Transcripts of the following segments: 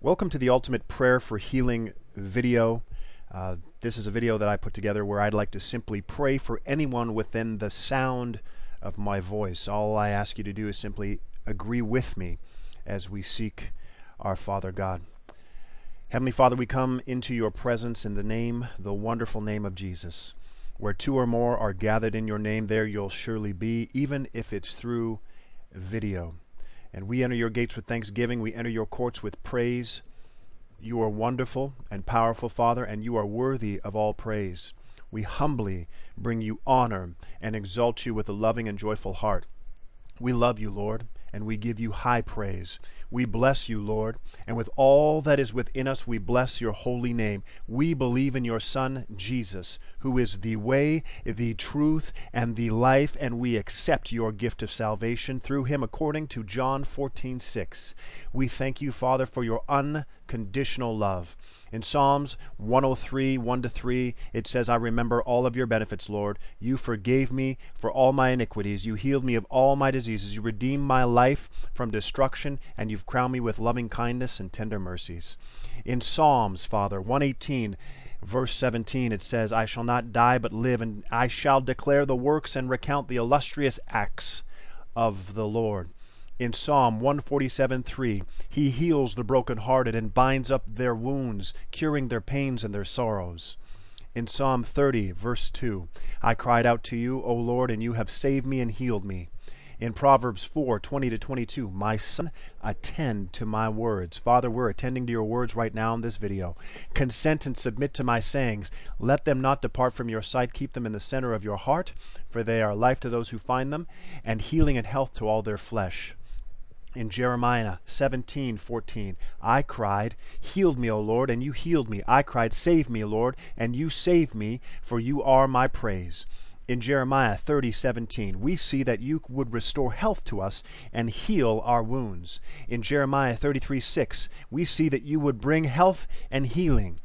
Welcome to the Ultimate Prayer for Healing video. Uh, this is a video that I put together where I'd like to simply pray for anyone within the sound of my voice. All I ask you to do is simply agree with me as we seek our Father God. Heavenly Father, we come into your presence in the name, the wonderful name of Jesus. Where two or more are gathered in your name, there you'll surely be, even if it's through video. And we enter your gates with thanksgiving. We enter your courts with praise. You are wonderful and powerful, Father, and you are worthy of all praise. We humbly bring you honor and exalt you with a loving and joyful heart. We love you, Lord, and we give you high praise. We bless you, Lord, and with all that is within us, we bless your holy name. We believe in your Son, Jesus, who is the way, the truth, and the life, and we accept your gift of salvation through him according to John 14 6. We thank you, Father, for your unconditional love. In Psalms 103, 1 to 3, it says, I remember all of your benefits, Lord. You forgave me for all my iniquities. You healed me of all my diseases. You redeemed my life from destruction, and you've crowned me with loving kindness and tender mercies. In Psalms, Father, 118, verse 17, it says, I shall not die but live, and I shall declare the works and recount the illustrious acts of the Lord. In Psalm 147:3, He heals the brokenhearted and binds up their wounds, curing their pains and their sorrows. In Psalm 30, verse 2, I cried out to you, O Lord, and you have saved me and healed me. In Proverbs 4, 20 to 22, My son, attend to my words. Father, we're attending to your words right now in this video. Consent and submit to my sayings. Let them not depart from your sight. Keep them in the center of your heart, for they are life to those who find them, and healing and health to all their flesh in Jeremiah 17:14 I cried healed me O Lord and you healed me. I cried save me Lord and you saved me for you are my praise. In Jeremiah 30:17 we see that you would restore health to us and heal our wounds. In Jeremiah 33:6 we see that you would bring health and healing.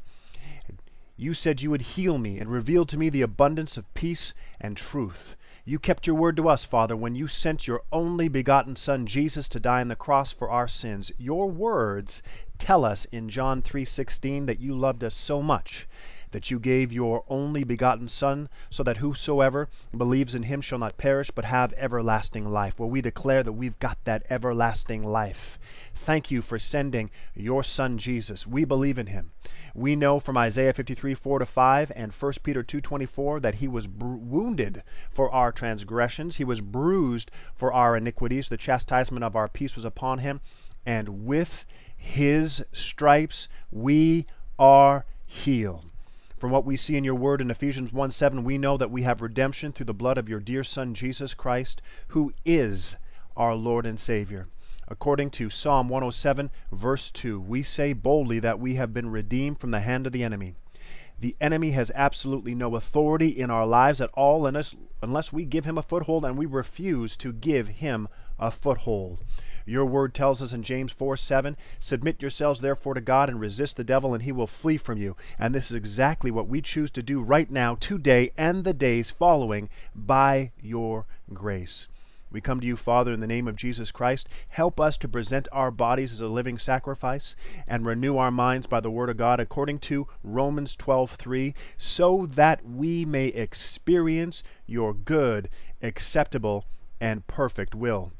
You said you would heal me and reveal to me the abundance of peace and truth you kept your word to us, Father, when you sent your only begotten Son, Jesus, to die on the cross for our sins. Your words tell us in John 3:16 that you loved us so much that you gave your only begotten Son, so that whosoever believes in him shall not perish, but have everlasting life. Well, we declare that we've got that everlasting life. Thank you for sending your Son Jesus. We believe in him. We know from Isaiah 53, 4 to 5, and 1 Peter 2, 24, that he was wounded for our transgressions, he was bruised for our iniquities. The chastisement of our peace was upon him, and with his stripes we are healed. From what we see in your word in Ephesians 1 7, we know that we have redemption through the blood of your dear Son, Jesus Christ, who is our Lord and Savior. According to Psalm 107, verse 2, we say boldly that we have been redeemed from the hand of the enemy. The enemy has absolutely no authority in our lives at all unless, unless we give him a foothold, and we refuse to give him a foothold. Your word tells us in James 4 7, Submit yourselves therefore to God and resist the devil, and he will flee from you. And this is exactly what we choose to do right now, today, and the days following by your grace. We come to you, Father, in the name of Jesus Christ. Help us to present our bodies as a living sacrifice and renew our minds by the Word of God according to Romans 12:3, so that we may experience your good, acceptable, and perfect will.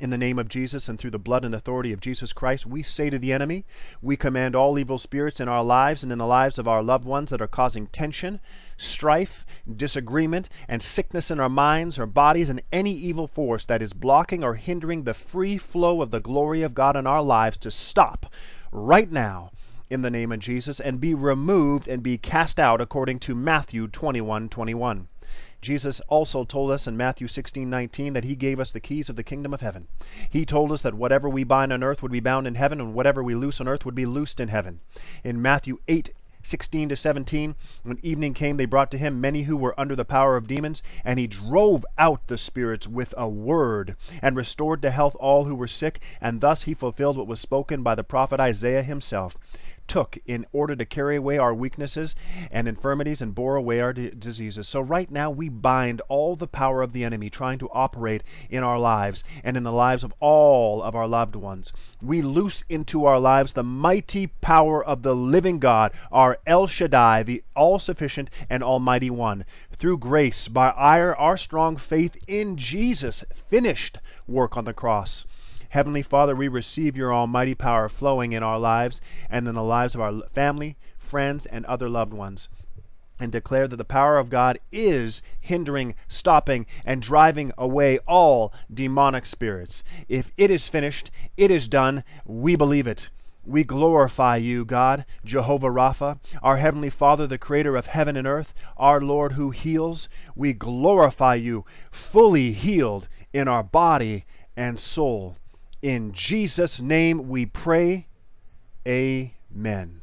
In the name of Jesus and through the blood and authority of Jesus Christ, we say to the enemy, we command all evil spirits in our lives and in the lives of our loved ones that are causing tension, strife, disagreement, and sickness in our minds our bodies, and any evil force that is blocking or hindering the free flow of the glory of God in our lives to stop right now in the name of Jesus and be removed and be cast out according to Matthew 21 21. Jesus also told us in Matthew 16 19 that he gave us the keys of the kingdom of heaven. He told us that whatever we bind on earth would be bound in heaven, and whatever we loose on earth would be loosed in heaven. In Matthew 8 16 to 17, when evening came, they brought to him many who were under the power of demons, and he drove out the spirits with a word, and restored to health all who were sick, and thus he fulfilled what was spoken by the prophet Isaiah himself. Took in order to carry away our weaknesses and infirmities and bore away our d- diseases. So right now we bind all the power of the enemy trying to operate in our lives and in the lives of all of our loved ones. We loose into our lives the mighty power of the living God, our El Shaddai, the all sufficient and almighty one. Through grace, by our, our strong faith in Jesus' finished work on the cross. Heavenly Father, we receive your almighty power flowing in our lives and in the lives of our family, friends, and other loved ones and declare that the power of God is hindering, stopping, and driving away all demonic spirits. If it is finished, it is done, we believe it. We glorify you, God, Jehovah Rapha, our Heavenly Father, the Creator of heaven and earth, our Lord who heals. We glorify you, fully healed in our body and soul. In Jesus' name we pray. Amen.